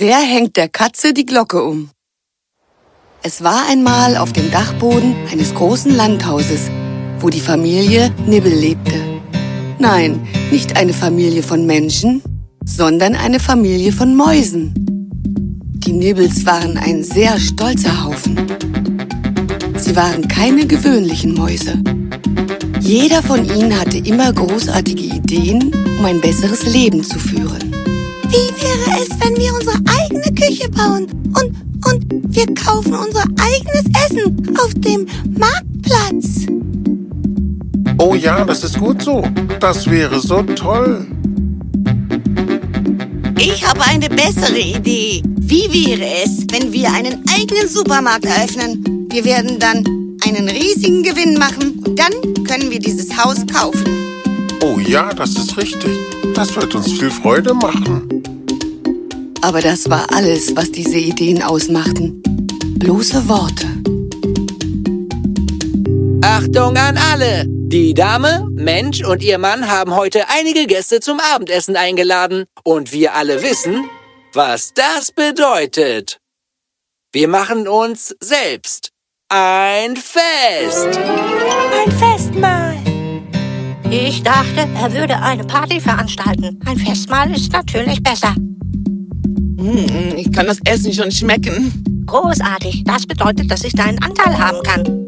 Wer hängt der Katze die Glocke um? Es war einmal auf dem Dachboden eines großen Landhauses, wo die Familie Nibbel lebte. Nein, nicht eine Familie von Menschen, sondern eine Familie von Mäusen. Die Nibbles waren ein sehr stolzer Haufen. Sie waren keine gewöhnlichen Mäuse. Jeder von ihnen hatte immer großartige Ideen, um ein besseres Leben zu führen. Wie wäre es, wenn wir unsere eigene Küche bauen und, und wir kaufen unser eigenes Essen auf dem Marktplatz? Oh ja, das ist gut so. Das wäre so toll. Ich habe eine bessere Idee. Wie wäre es, wenn wir einen eigenen Supermarkt eröffnen? Wir werden dann einen riesigen Gewinn machen und dann können wir dieses Haus kaufen. Oh ja, das ist richtig. Das wird uns viel Freude machen. Aber das war alles, was diese Ideen ausmachten. Bloße Worte. Achtung an alle! Die Dame, Mensch und ihr Mann haben heute einige Gäste zum Abendessen eingeladen. Und wir alle wissen, was das bedeutet. Wir machen uns selbst ein Fest. Ein Festmahl. Ich dachte, er würde eine Party veranstalten. Ein Festmahl ist natürlich besser. Hm, ich kann das Essen schon schmecken. Großartig. Das bedeutet, dass ich deinen Anteil haben kann.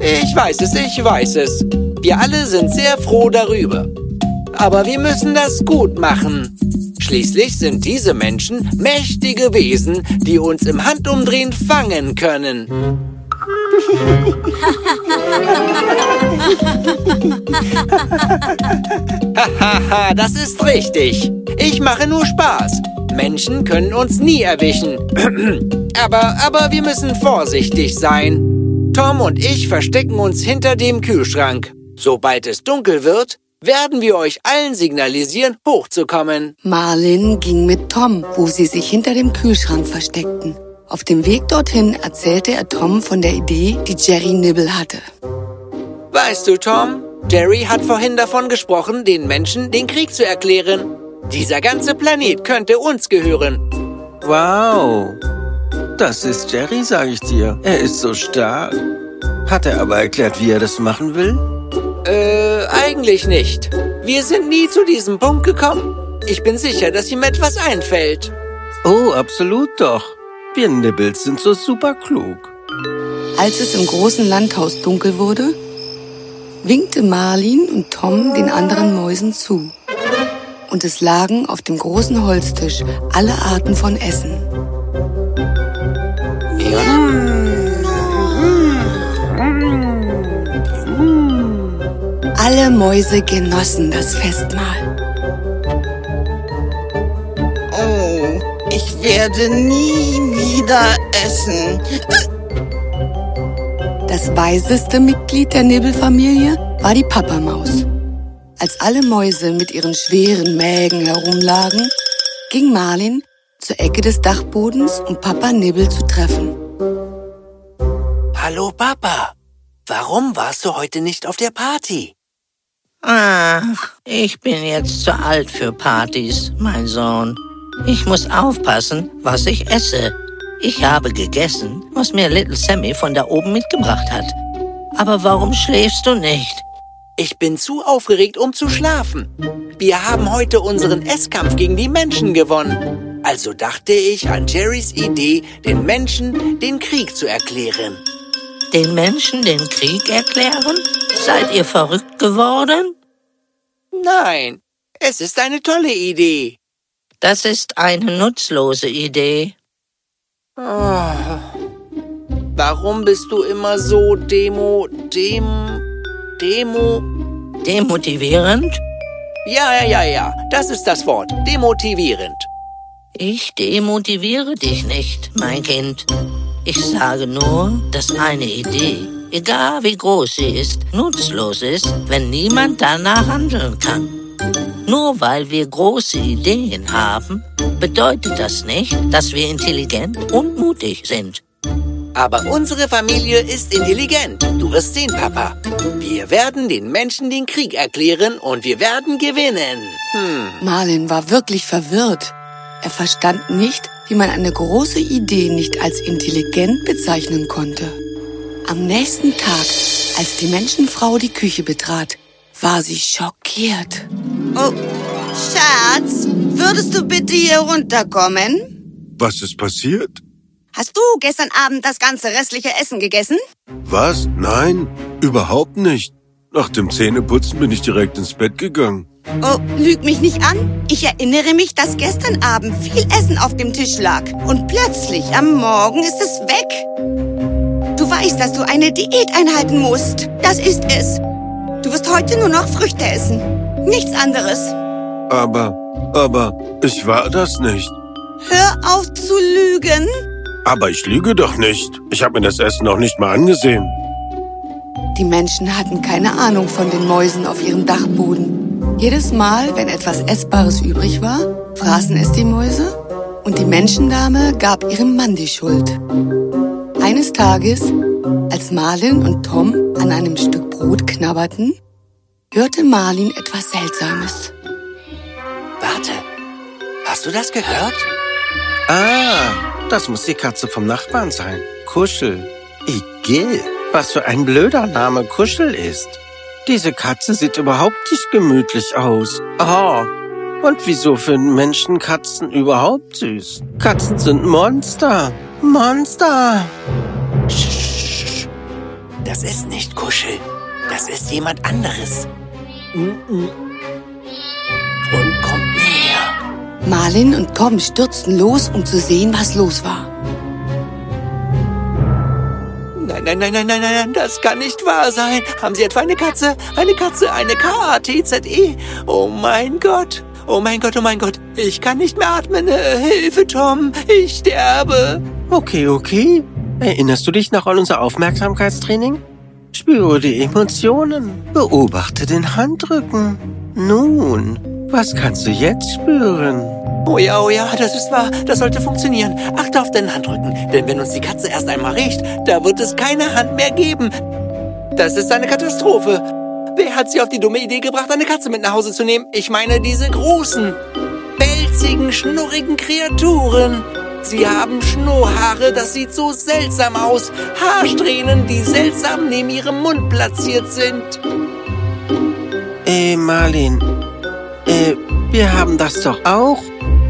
Ich weiß es, ich weiß es. Wir alle sind sehr froh darüber. Aber wir müssen das gut machen. Schließlich sind diese Menschen mächtige Wesen, die uns im Handumdrehen fangen können. Hahaha, das ist richtig. Ich mache nur Spaß. Menschen können uns nie erwischen. aber, aber wir müssen vorsichtig sein. Tom und ich verstecken uns hinter dem Kühlschrank. Sobald es dunkel wird, werden wir euch allen signalisieren, hochzukommen. Marlin ging mit Tom, wo sie sich hinter dem Kühlschrank versteckten. Auf dem Weg dorthin erzählte er Tom von der Idee, die Jerry Nibble hatte. Weißt du, Tom, Jerry hat vorhin davon gesprochen, den Menschen den Krieg zu erklären. Dieser ganze Planet könnte uns gehören. Wow. Das ist Jerry, sage ich dir. Er ist so stark. Hat er aber erklärt, wie er das machen will? Äh, eigentlich nicht. Wir sind nie zu diesem Punkt gekommen. Ich bin sicher, dass ihm etwas einfällt. Oh, absolut doch. Wir Nibbles sind so super klug. Als es im großen Landhaus dunkel wurde, winkte Marlin und Tom den anderen Mäusen zu. Und es lagen auf dem großen Holztisch alle Arten von Essen. Alle Mäuse genossen das Festmahl. Oh, ich werde nie wieder essen. Das weiseste Mitglied der Nibbelfamilie war die Papamaus. Als alle Mäuse mit ihren schweren Mägen herumlagen, ging Marlin zur Ecke des Dachbodens, um Papa Nibbel zu treffen. Hallo, Papa. Warum warst du heute nicht auf der Party? Ach, ich bin jetzt zu alt für Partys, mein Sohn. Ich muss aufpassen, was ich esse. Ich habe gegessen, was mir Little Sammy von da oben mitgebracht hat. Aber warum schläfst du nicht? Ich bin zu aufgeregt, um zu schlafen. Wir haben heute unseren Esskampf gegen die Menschen gewonnen. Also dachte ich an Jerrys Idee, den Menschen den Krieg zu erklären. Den Menschen den Krieg erklären? Seid ihr verrückt geworden? Nein, es ist eine tolle Idee. Das ist eine nutzlose Idee. Oh. Warum bist du immer so demo, dem, demo? Demotivierend? Ja, ja, ja, ja, das ist das Wort. Demotivierend. Ich demotiviere dich nicht, mein Kind. Ich sage nur, dass eine Idee, egal wie groß sie ist, nutzlos ist, wenn niemand danach handeln kann. Nur weil wir große Ideen haben, bedeutet das nicht, dass wir intelligent und mutig sind. Aber unsere Familie ist intelligent. Du wirst sehen, Papa. Wir werden den Menschen den Krieg erklären und wir werden gewinnen. Hm. Marlin war wirklich verwirrt. Er verstand nicht, wie man eine große Idee nicht als intelligent bezeichnen konnte. Am nächsten Tag, als die Menschenfrau die Küche betrat, war sie schockiert. Oh, Schatz, würdest du bitte hier runterkommen? Was ist passiert? Hast du gestern Abend das ganze restliche Essen gegessen? Was? Nein, überhaupt nicht. Nach dem Zähneputzen bin ich direkt ins Bett gegangen. Oh, lüg mich nicht an. Ich erinnere mich, dass gestern Abend viel Essen auf dem Tisch lag. Und plötzlich am Morgen ist es weg. Du weißt, dass du eine Diät einhalten musst. Das ist es. Du wirst heute nur noch Früchte essen. Nichts anderes. Aber, aber, ich war das nicht. Hör auf zu lügen. Aber ich lüge doch nicht. Ich habe mir das Essen noch nicht mal angesehen. Die Menschen hatten keine Ahnung von den Mäusen auf ihrem Dachboden. Jedes Mal, wenn etwas Essbares übrig war, fraßen es die Mäuse und die Menschendame gab ihrem Mann die Schuld. Eines Tages, als Marlin und Tom an einem Stück Brot knabberten, hörte Marlin etwas Seltsames. Warte, hast du das gehört? Ah, das muss die Katze vom Nachbarn sein. Kuschel. Igill, was für ein blöder Name Kuschel ist. Diese Katze sieht überhaupt nicht gemütlich aus. Oh, und wieso finden Menschen Katzen überhaupt süß? Katzen sind Monster. Monster. Das ist nicht Kuschel. Das ist jemand anderes. Mm, mm. Marlin und Tom stürzten los, um zu sehen, was los war. Nein, nein, nein, nein, nein, nein, das kann nicht wahr sein. Haben Sie etwa eine Katze? Eine Katze, eine K-A-T-Z-E. Oh mein Gott. Oh mein Gott, oh mein Gott. Ich kann nicht mehr atmen. Äh, Hilfe, Tom. Ich sterbe. Okay, okay. Erinnerst du dich noch an unser Aufmerksamkeitstraining? Spüre die Emotionen. Beobachte den Handrücken. Nun, was kannst du jetzt spüren? Oh ja, oh ja, das ist wahr. Das sollte funktionieren. Achte auf deinen Handrücken. Denn wenn uns die Katze erst einmal riecht, da wird es keine Hand mehr geben. Das ist eine Katastrophe. Wer hat sie auf die dumme Idee gebracht, eine Katze mit nach Hause zu nehmen? Ich meine diese großen, pelzigen, schnurrigen Kreaturen. Sie haben Schnurrhaare, das sieht so seltsam aus. Haarsträhnen, die seltsam neben ihrem Mund platziert sind. Äh, Marlin, äh, wir haben das doch auch.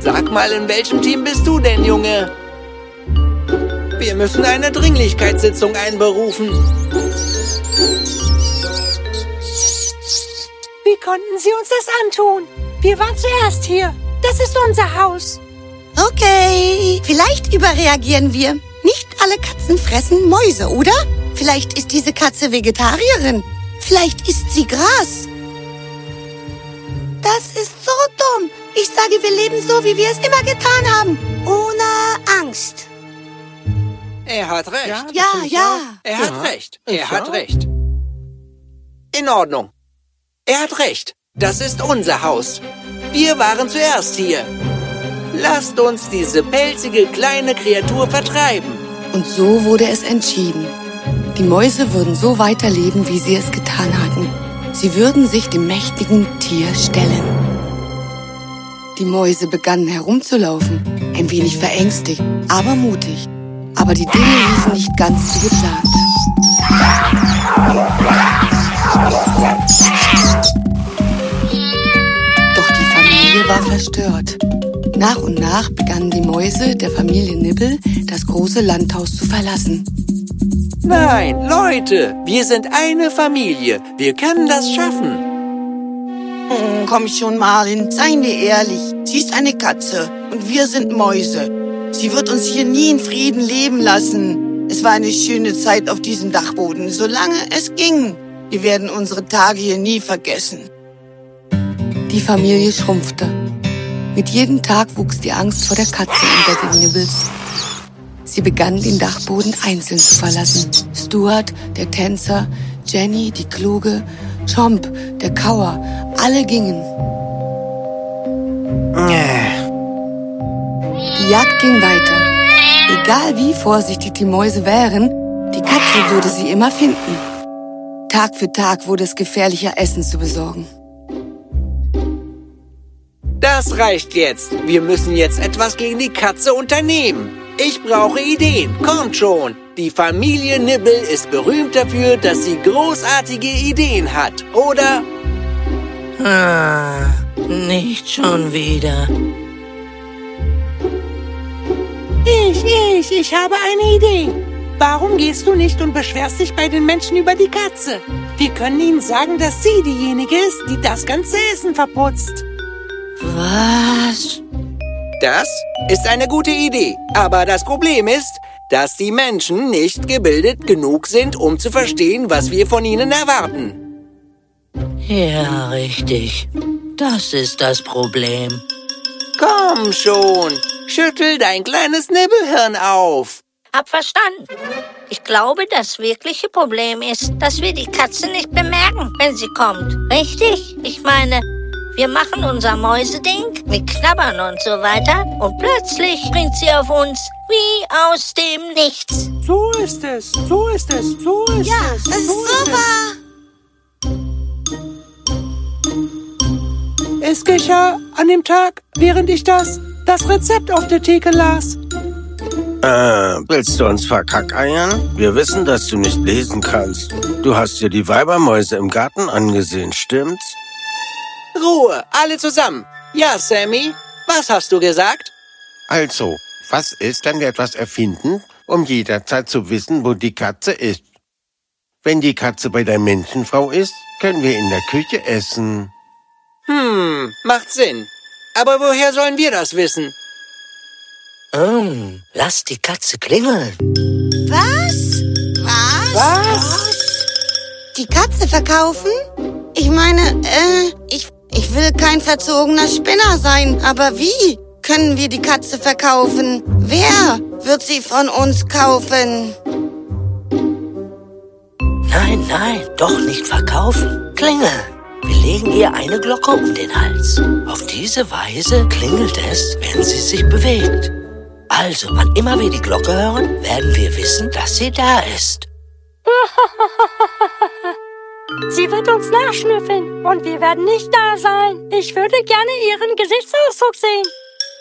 Sag mal, in welchem Team bist du denn, Junge? Wir müssen eine Dringlichkeitssitzung einberufen. Wie konnten Sie uns das antun? Wir waren zuerst hier. Das ist unser Haus. Okay, vielleicht überreagieren wir. Nicht alle Katzen fressen Mäuse, oder? Vielleicht ist diese Katze Vegetarierin. Vielleicht isst sie Gras. Das ist so dumm. Ich sage, wir leben so, wie wir es immer getan haben. Ohne Angst. Er hat recht. Ja, ja. Er hat Ja, recht. ich Er hat auch. recht. In Ordnung. Er hat recht. Das ist unser Haus. Wir waren zuerst hier. Lasst uns diese pelzige kleine Kreatur vertreiben. Und so wurde es entschieden. Die Mäuse würden so weiterleben, wie sie es getan hatten. Sie würden sich dem mächtigen Tier stellen. Die Mäuse begannen herumzulaufen, ein wenig verängstigt, aber mutig. Aber die Dinge liefen nicht ganz wie geplant. Doch die Familie war verstört. Nach und nach begannen die Mäuse der Familie Nibbel das große Landhaus zu verlassen. Nein, Leute, wir sind eine Familie. Wir können das schaffen. Hm, komm schon, Marlin, seien wir ehrlich. Sie ist eine Katze und wir sind Mäuse. Sie wird uns hier nie in Frieden leben lassen. Es war eine schöne Zeit auf diesem Dachboden, solange es ging. Wir werden unsere Tage hier nie vergessen. Die Familie schrumpfte. Mit jedem Tag wuchs die Angst vor der Katze unter den Nibbles. Sie begann, den Dachboden einzeln zu verlassen. Stuart, der Tänzer, Jenny, die Kluge, Chomp, der Kauer, alle gingen. Die Jagd ging weiter. Egal wie vorsichtig die Mäuse wären, die Katze würde sie immer finden. Tag für Tag wurde es gefährlicher, Essen zu besorgen. Das reicht jetzt. Wir müssen jetzt etwas gegen die Katze unternehmen. Ich brauche Ideen. Kommt schon. Die Familie Nibbel ist berühmt dafür, dass sie großartige Ideen hat, oder? Ah, nicht schon wieder. Ich, ich, ich habe eine Idee. Warum gehst du nicht und beschwerst dich bei den Menschen über die Katze? Wir können ihnen sagen, dass sie diejenige ist, die das ganze Essen verputzt. Was? Das ist eine gute Idee. Aber das Problem ist, dass die Menschen nicht gebildet genug sind, um zu verstehen, was wir von ihnen erwarten. Ja, richtig. Das ist das Problem. Komm schon, schüttel dein kleines Nibbelhirn auf. Hab verstanden. Ich glaube, das wirkliche Problem ist, dass wir die Katze nicht bemerken, wenn sie kommt. Richtig? Ich meine, wir machen unser Mäuseding, wir knabbern und so weiter und plötzlich springt sie auf uns wie aus dem Nichts. So ist es, so ist es, so ist Ja, es. das ist so super. Es geschah an dem Tag, während ich das, das Rezept auf der Theke las. Äh, willst du uns verkackeiern? Wir wissen, dass du nicht lesen kannst. Du hast dir die Weibermäuse im Garten angesehen, stimmt's? Ruhe, alle zusammen. Ja, Sammy, was hast du gesagt? Also, was ist, wenn wir etwas erfinden, um jederzeit zu wissen, wo die Katze ist? Wenn die Katze bei der Menschenfrau ist, können wir in der Küche essen. Hm, macht Sinn. Aber woher sollen wir das wissen? Ähm, lass die Katze klingeln. Was? Was? Was? Die Katze verkaufen? Ich meine, äh, ich, ich will kein verzogener Spinner sein, aber wie können wir die Katze verkaufen? Wer wird sie von uns kaufen? Nein, nein, doch nicht verkaufen. Klingeln. Wir legen ihr eine Glocke um den Hals. Auf diese Weise klingelt es, wenn sie sich bewegt. Also, wann immer wir die Glocke hören, werden wir wissen, dass sie da ist. Sie wird uns nachschnüffeln und wir werden nicht da sein. Ich würde gerne Ihren Gesichtsausdruck sehen.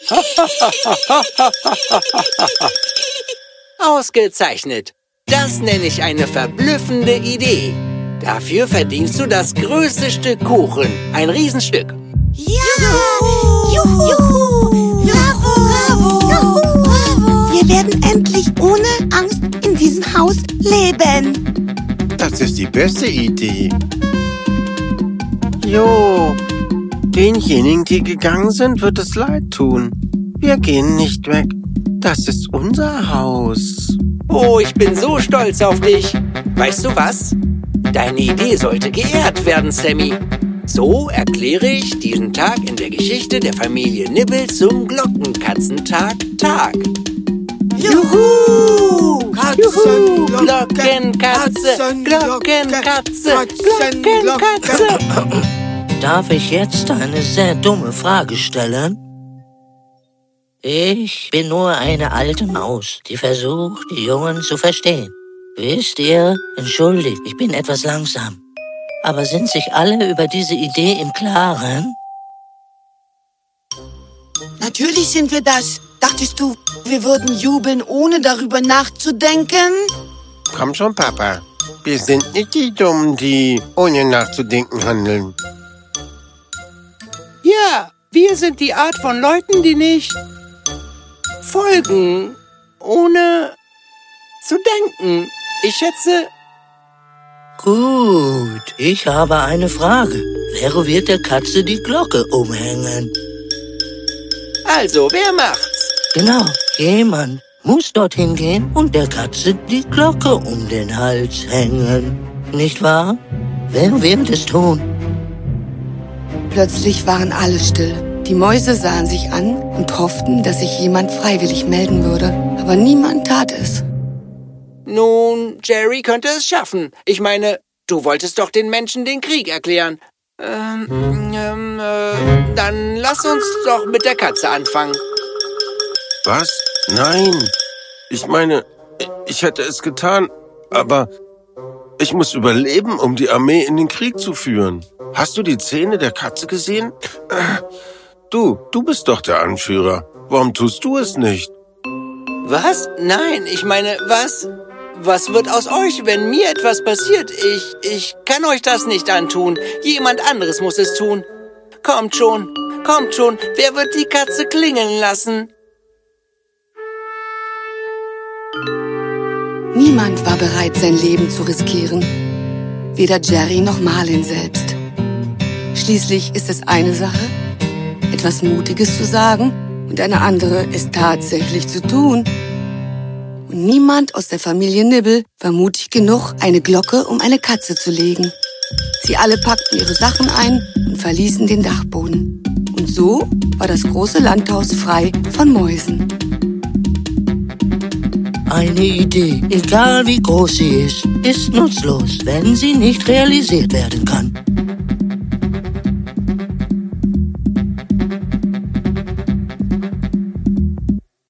Ausgezeichnet. Das nenne ich eine verblüffende Idee. Dafür verdienst du das größte Stück Kuchen. Ein Riesenstück. Ja! Juhu! Juhu! Bravo! Juhu! Bravo! Wir werden endlich ohne Angst in diesem Haus leben. Das ist die beste Idee. Jo, denjenigen, die gegangen sind, wird es leid tun. Wir gehen nicht weg. Das ist unser Haus. Oh, ich bin so stolz auf dich. Weißt du was? Deine Idee sollte geehrt werden, Sammy. So erkläre ich diesen Tag in der Geschichte der Familie Nibbel zum Glockenkatzentag Tag. Juhu! Katzen, Glockenkatze, Glockenkatze, Glockenkatze. Darf ich jetzt eine sehr dumme Frage stellen? Ich bin nur eine alte Maus, die versucht, die Jungen zu verstehen. Wisst ihr, entschuldigt, ich bin etwas langsam. Aber sind sich alle über diese Idee im Klaren? Natürlich sind wir das. Dachtest du, wir würden jubeln, ohne darüber nachzudenken? Komm schon, Papa. Wir sind nicht die Dummen, die ohne nachzudenken handeln. Ja, wir sind die Art von Leuten, die nicht Folgen, ohne zu denken. Ich schätze, Gut, ich habe eine Frage. Wer wird der Katze die Glocke umhängen? also, wer macht's? Genau, jemand muss dorthin gehen und der Katze die Glocke um den Hals hängen. Nicht wahr? Wer wird es tun? Plötzlich waren alle still. Die Mäuse sahen sich an und hofften, dass sich jemand freiwillig melden würde. Aber niemand tat es. Nun, Jerry könnte es schaffen. Ich meine, du wolltest doch den Menschen den Krieg erklären. Ähm, ähm, äh, dann lass uns doch mit der Katze anfangen. Was? Nein. Ich meine, ich hätte es getan, aber ich muss überleben, um die Armee in den Krieg zu führen. Hast du die Zähne der Katze gesehen? Du, du bist doch der Anführer. Warum tust du es nicht? Was? Nein, ich meine, was? Was wird aus euch, wenn mir etwas passiert? Ich, ich kann euch das nicht antun. Jemand anderes muss es tun. Kommt schon, kommt schon. Wer wird die Katze klingeln lassen? Niemand war bereit, sein Leben zu riskieren. Weder Jerry noch Marlin selbst. Schließlich ist es eine Sache, etwas Mutiges zu sagen und eine andere, es tatsächlich zu tun. Und niemand aus der Familie Nibbel war mutig genug, eine Glocke um eine Katze zu legen. Sie alle packten ihre Sachen ein und verließen den Dachboden. Und so war das große Landhaus frei von Mäusen. Eine Idee, egal wie groß sie ist, ist nutzlos, wenn sie nicht realisiert werden kann.